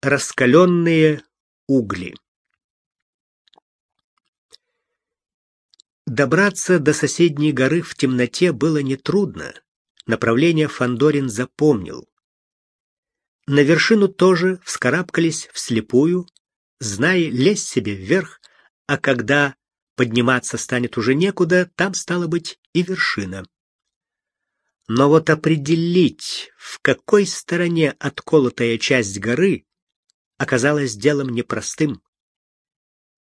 Раскаленные угли. Добраться до соседней горы в темноте было нетрудно. Направление Фандорин запомнил. На вершину тоже вскарабкались вслепую, зная лезть себе вверх, а когда подниматься станет уже некуда, там стало быть и вершина. Но вот определить, в какой стороне отколотая часть горы, оказалось делом непростым.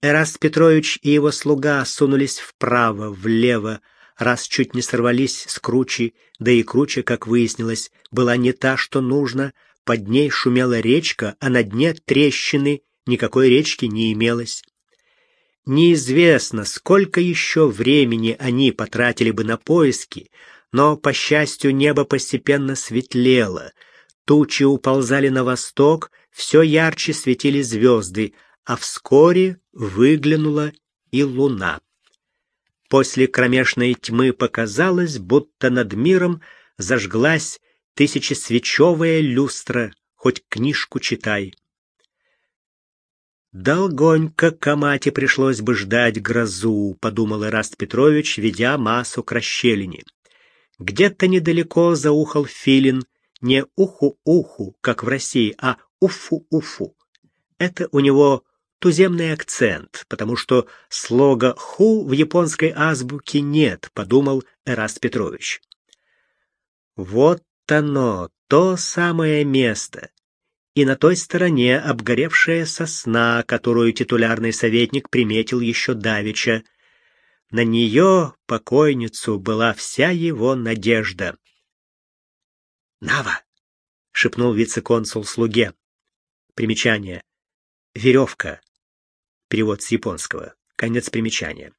Эраст Петрович и его слуга сунулись вправо, влево, раз чуть не сорвались с кручи, да и круче, как выяснилось, была не та, что нужно, под ней шумела речка, а на дне трещины, никакой речки не имелось. Неизвестно, сколько еще времени они потратили бы на поиски, но, по счастью, небо постепенно светлело. Тучи уползали на восток, все ярче светили звезды, а вскоре выглянула и луна. После кромешной тьмы показалось, будто над миром зажглась тысячесвечевая люстра, хоть книжку читай. «Долгонько Камате пришлось бы ждать грозу», — подумал Ираст Петрович, ведя массу к расщелине. Где-то недалеко заухал филин, не уху-уху, как в России, а уфу-уфу. Это у него туземный акцент, потому что слога «ху» в японской азбуке нет, подумал Эраст Петрович. Вот оно, то самое место. И на той стороне обгоревшая сосна, которую титулярный советник приметил еще давеча. На нее, покойницу, была вся его надежда. «Нава!» — шепнул вице-консул слуге. Примечание. Веревка. Перевод с японского. Конец примечания.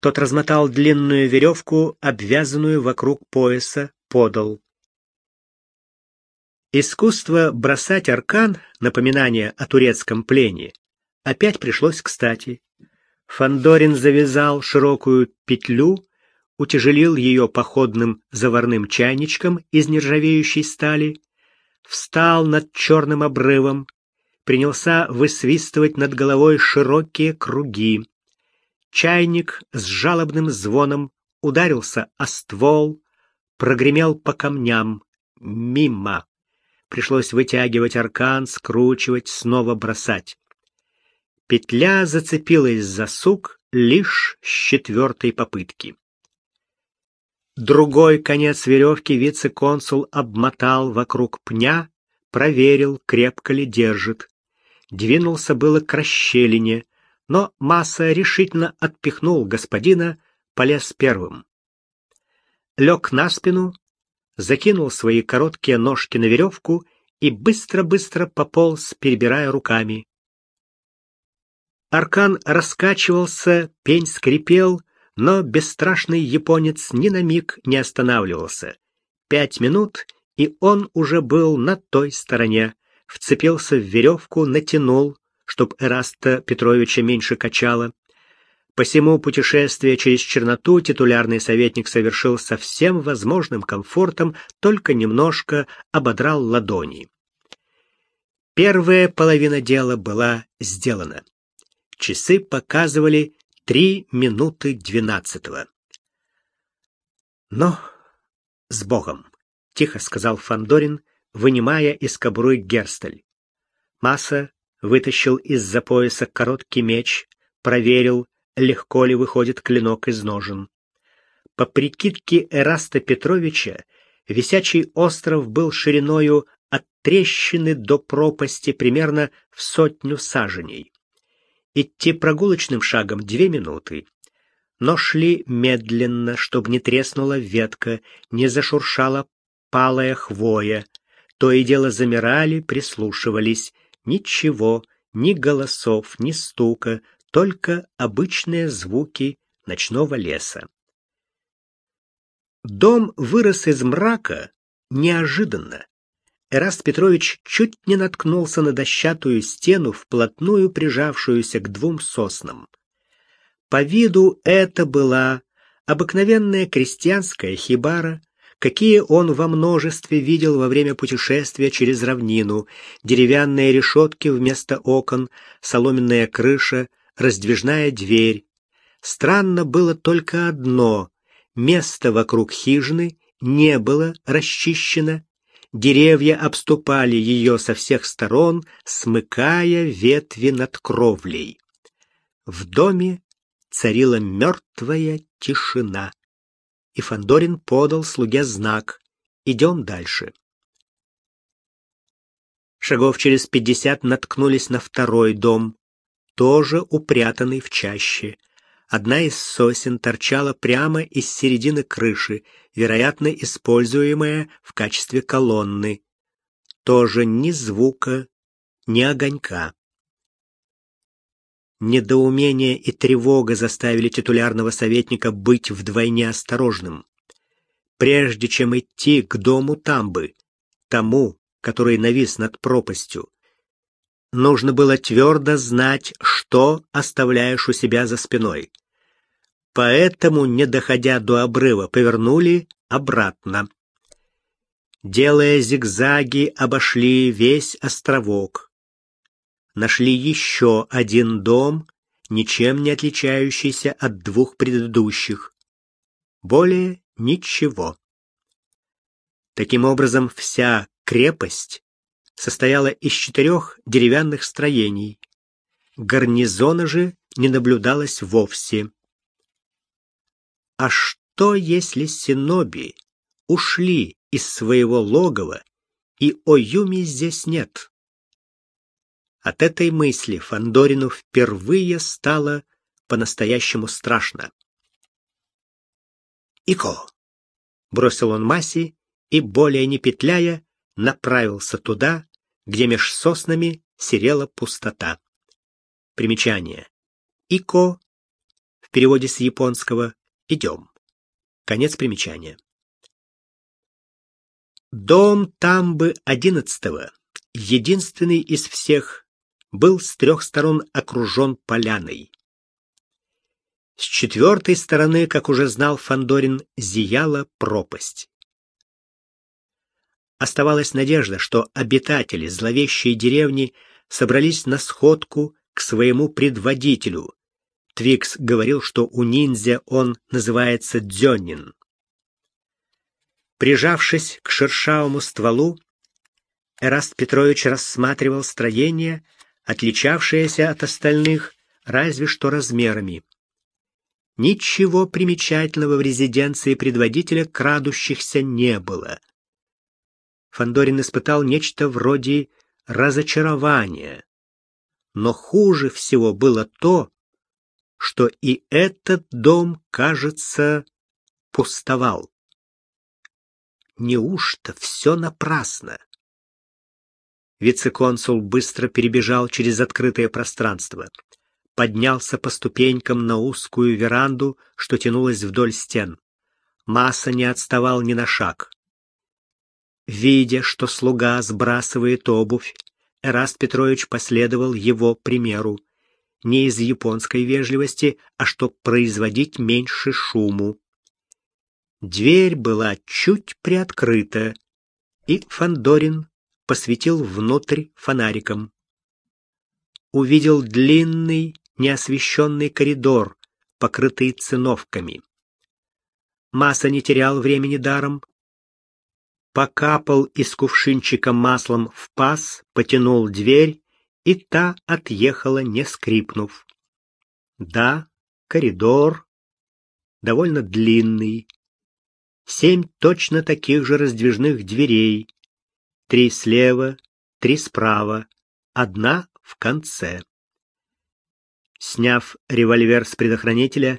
Тот размотал длинную веревку, обвязанную вокруг пояса, подал. Искусство бросать аркан, напоминание о турецком плене, опять пришлось кстати. Фандорин завязал широкую петлю, утяжелил ее походным заварным чайничком из нержавеющей стали, встал над черным обрывом, принялся высвистывать над головой широкие круги. Чайник с жалобным звоном ударился о ствол, прогремел по камням, мимо. Пришлось вытягивать аркан, скручивать, снова бросать. Петля зацепилась за сук лишь с четвертой попытки. Другой конец веревки вице-консул обмотал вокруг пня, проверил, крепко ли держит. Двинулся было к расщелине, но Масса решительно отпихнул господина, полез первым. Лег на спину, закинул свои короткие ножки на веревку и быстро-быстро пополз, перебирая руками. Аркан раскачивался, пень скрипел, но бесстрашный японец ни на миг не останавливался. Пять минут, и он уже был на той стороне, вцепился в веревку, натянул, чтоб Эраста Петровича меньше качало. Посему путешествие через черноту титулярный советник совершил со всем возможным комфортом, только немножко ободрал ладони. Первая половина дела была сделана. Часы показывали три минуты двенадцатого. «Но с Богом!» — тихо сказал Фандорин, вынимая из кобуры герстель. Масса вытащил из-за пояса короткий меч, проверил, легко ли выходит клинок из ножен. По прикидке Эраста Петровича, висячий остров был шириною от трещины до пропасти примерно в сотню саженей. Идти прогулочным шагом две минуты. Но шли медленно, чтобы не треснула ветка, не зашуршала палая хвоя. То и дело замирали, прислушивались. Ничего, ни голосов, ни стука, только обычные звуки ночного леса. Дом вырос из мрака неожиданно. Эраст Петрович чуть не наткнулся на дощатую стену, вплотную прижавшуюся к двум соснам. По виду это была обыкновенная крестьянская хибара, какие он во множестве видел во время путешествия через равнину. Деревянные решетки вместо окон, соломенная крыша, раздвижная дверь. Странно было только одно — место вокруг хижины не было расчищено, деревья обступали ее со всех сторон, смыкая ветви над кровлей. В доме царила мертвая тишина, и Фандорин подал слуге знак «Идем дальше». Шагов через пятьдесят наткнулись на второй дом, тоже упрятанный в чаще. Одна из сосен торчала прямо из середины крыши, вероятно, используемая в качестве колонны. Тоже ни звука, ни огонька. Недоумение и тревога заставили титулярного советника быть вдвойне осторожным. Прежде чем идти к дому Тамбы, тому, который навис над пропастью, нужно было твердо знать, что оставляешь у себя за спиной. Поэтому, не доходя до обрыва, повернули обратно. Делая зигзаги, обошли весь островок. Нашли еще один дом, ничем не отличающийся от двух предыдущих. Более ничего. Таким образом, вся крепость состояла из четырех деревянных строений. Гарнизона же не наблюдалось вовсе. А что, если синоби ушли из своего логова, и Оюми здесь нет? От этой мысли Фандорину впервые стало по-настоящему страшно. «Ико!» — бросил он Маси и, более не петляя, направился туда, где меж соснами серела пустота. Примечание. Ико в переводе с японского «идем». Конец примечания. Дом Тамбы одиннадцатого, единственный из всех, был с трех сторон окружен поляной. С четвертой стороны, как уже знал Фандорин, зияла пропасть. Оставалась надежда, что обитатели зловещей деревни собрались на сходку к своему предводителю. Твикс говорил, что у ниндзя он называется Дзёнин. Прижавшись к шершавому стволу, Эраст Петрович рассматривал строение, отличавшееся от остальных разве что размерами. Ничего примечательного в резиденции предводителя крадущихся не было. Фандорин испытал нечто вроде разочарования. Но хуже всего было то, что и этот дом, кажется, пустовал. Неужто все напрасно? Вице-консул быстро перебежал через открытое пространство, поднялся по ступенькам на узкую веранду, что тянулась вдоль стен. Масса не отставал ни на шаг. Видя, что слуга сбрасывает обувь, Эраст Петрович последовал его примеру. Не из японской вежливости, а чтоб производить меньше шуму. Дверь была чуть приоткрыта, и Фандорин посветил внутрь фонариком. Увидел длинный, неосвещенный коридор, покрытый циновками. Масса не терял времени даром, покапал из кувшинчика маслом в паз, потянул дверь, и та отъехала, не скрипнув. Да, коридор довольно длинный. Семь точно таких же раздвижных дверей. Три слева, три справа, одна в конце. Сняв револьвер с предохранителя,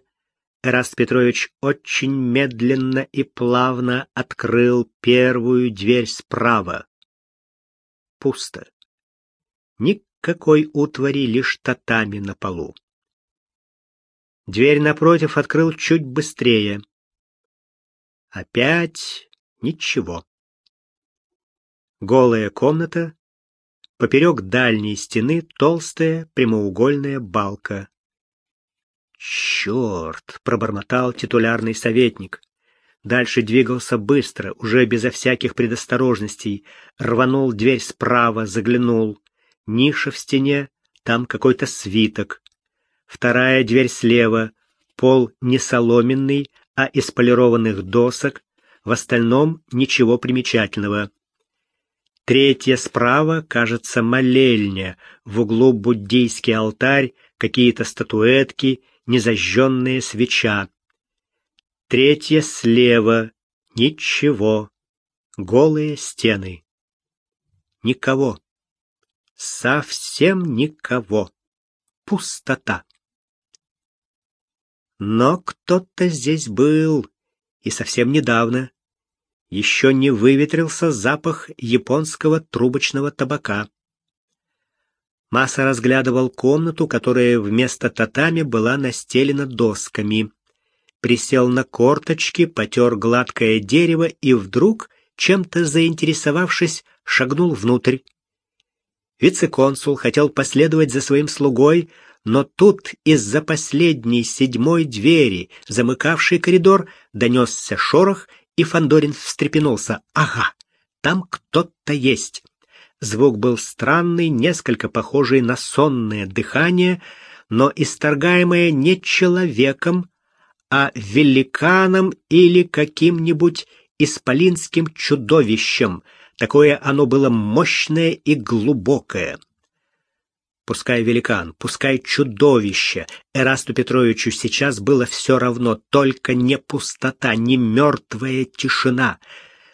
Эраст Петрович очень медленно и плавно открыл первую дверь справа. Пусто. Никакой утвари, лишь татами на полу. Дверь напротив открыл чуть быстрее. Опять ничего. Голая комната, поперек дальней стены толстая прямоугольная балка. «Черт!» — пробормотал титулярный советник. Дальше двигался быстро, уже безо всяких предосторожностей. Рванул дверь справа, заглянул. Ниша в стене, там какой-то свиток. Вторая дверь слева, пол не соломенный, а из полированных досок, в остальном ничего примечательного. Третья справа, кажется, молельня, в углу буддийский алтарь, какие-то статуэтки, незажженная свеча. Третья слева, ничего, голые стены. Никого. Совсем никого. Пустота. Но кто-то здесь был, и совсем недавно. Еще не выветрился запах японского трубочного табака. Масса разглядывал комнату, которая вместо татами была настелена досками. Присел на корточки, потер гладкое дерево и вдруг, чем-то заинтересовавшись, шагнул внутрь. Вице-консул хотел последовать за своим слугой, но тут из-за последней седьмой двери, замыкавшей коридор, донесся шорох, и Фандорин встрепенулся. «Ага, там кто-то есть». Звук был странный, несколько похожий на сонное дыхание, но исторгаемое не человеком, а великаном или каким-нибудь исполинским чудовищем. Такое оно было мощное и глубокое. Пускай великан, пускай чудовище, Эрасту Петровичу сейчас было все равно, только не пустота, не мертвая тишина.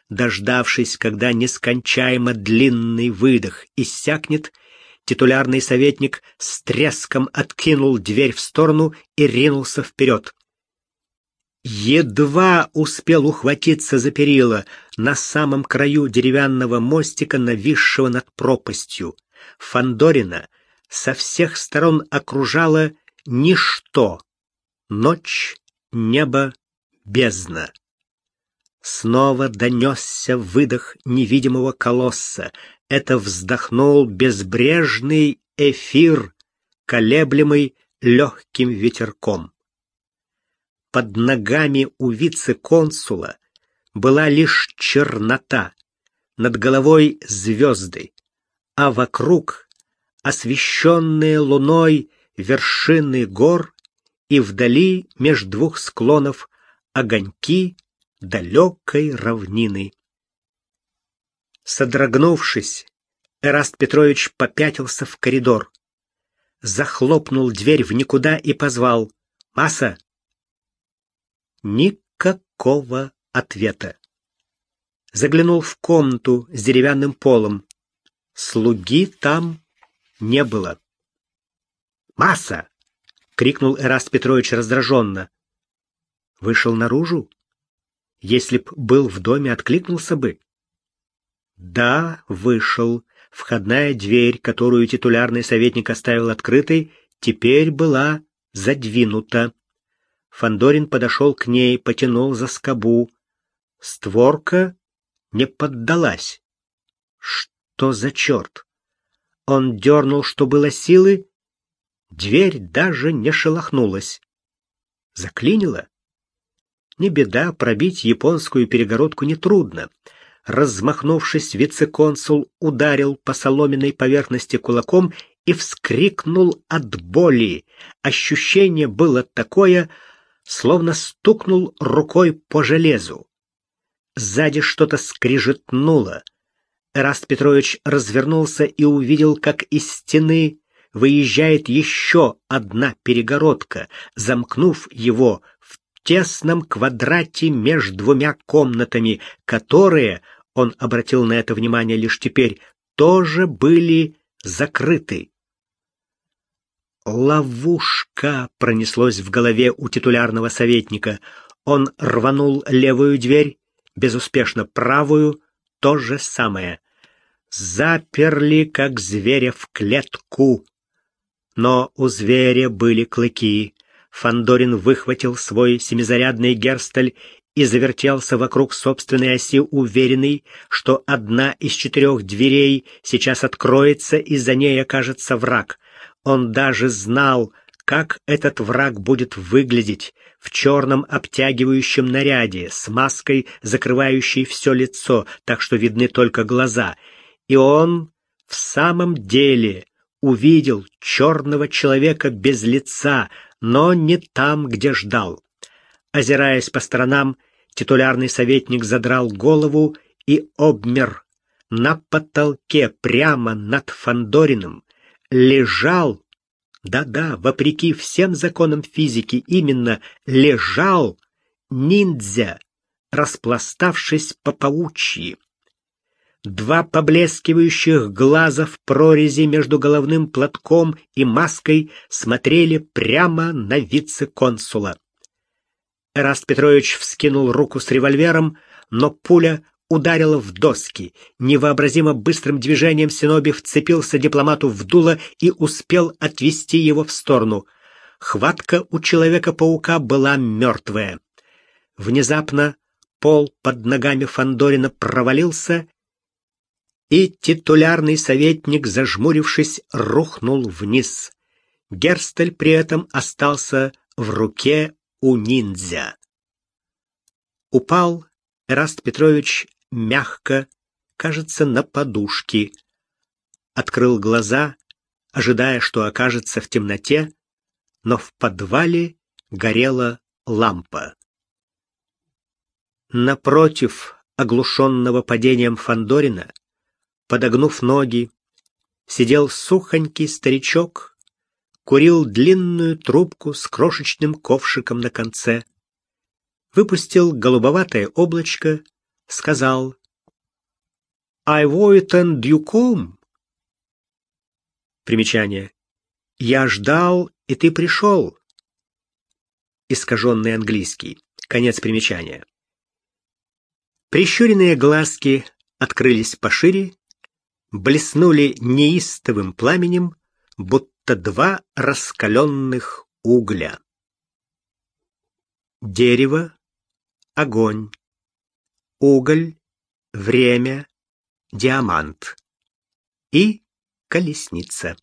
Дождавшись, когда нескончаемо длинный выдох иссякнет, титулярный советник с треском откинул дверь в сторону и ринулся вперед. Едва успел ухватиться за перила на самом краю деревянного мостика, нависшего над пропастью. Фандорина — со всех сторон окружало ничто. Ночь, небо, бездна. Снова донесся выдох невидимого колосса. Это вздохнул безбрежный эфир, колеблемый легким ветерком. Под ногами у вице-консула была лишь чернота, над головой звезды, а вокруг освещенные луной вершины гор и вдали меж двух склонов огоньки далекой равнины. Содрогнувшись, Эраст Петрович попятился в коридор, захлопнул дверь в никуда и позвал «Маса!». Никакого ответа. Заглянул в комнату с деревянным полом. Слуги там не было. «Масса!» — крикнул Эраст Петрович раздраженно. Вышел наружу? Если б был в доме, откликнулся бы. Да, вышел. Входная дверь, которую титулярный советник оставил открытой, теперь была задвинута. Фандорин подошел к ней, потянул за скобу. Створка не поддалась. Что за черт? Он дернул, что было силы. Дверь даже не шелохнулась. Заклинило? Не беда, пробить японскую перегородку нетрудно. Размахнувшись, вице-консул ударил по соломенной поверхности кулаком и вскрикнул от боли. Ощущение было такое, словно стукнул рукой по железу. Сзади что-то скрижетнуло — Эраст Петрович развернулся и увидел, как из стены выезжает еще одна перегородка, замкнув его в тесном квадрате между двумя комнатами, которые, он обратил на это внимание лишь теперь, тоже были закрыты. «Ловушка!» — пронеслось в голове у титулярного советника. Он рванул левую дверь, безуспешно правую — то же самое заперли, как зверя в клетку. Но у зверя были клыки. Фандорин выхватил свой семизарядный герсталь и завертелся вокруг собственной оси, уверенный, что одна из четырех дверей сейчас откроется, и за ней окажется враг. Он даже знал, как этот враг будет выглядеть в черном обтягивающем наряде с маской, закрывающей все лицо, так что видны только глаза. И он в самом деле увидел черного человека без лица, но не там, где ждал. Озираясь по сторонам, титулярный советник задрал голову и обмер. На потолке прямо над Фандориным лежал да-да, вопреки всем законам физики, именно лежал ниндзя, распластавшись по паучьи. Два поблескивающих глаза в прорези между головным платком и маской смотрели прямо на вице-консула. Эраст Петрович вскинул руку с револьвером, но пуля ударила в доски. Невообразимо быстрым движением Синоби вцепился дипломату в дуло и успел отвести его в сторону. Хватка у Человека-паука была мертвая. Внезапно пол под ногами Фандорина провалился, и титулярный советник, зажмурившись, рухнул вниз. Герстель при этом остался в руке у ниндзя. Упал Эраст Петрович мягко, кажется, на подушке. Открыл глаза, ожидая, что окажется в темноте, но в подвале горела лампа. Напротив оглушенного падением Фандорина, подогнув ноги, сидел сухонький старичок, курил длинную трубку с крошечным ковшиком на конце, выпустил голубоватое облачко сказал «I waited you come». Примечание. «Я ждал, и ты пришел». Искаженный английский. Конец примечания. Прищуренные глазки открылись пошире, блеснули неистовым пламенем, будто два раскаленных угля. Дерево, огонь, уголь, время, диамант и колесница.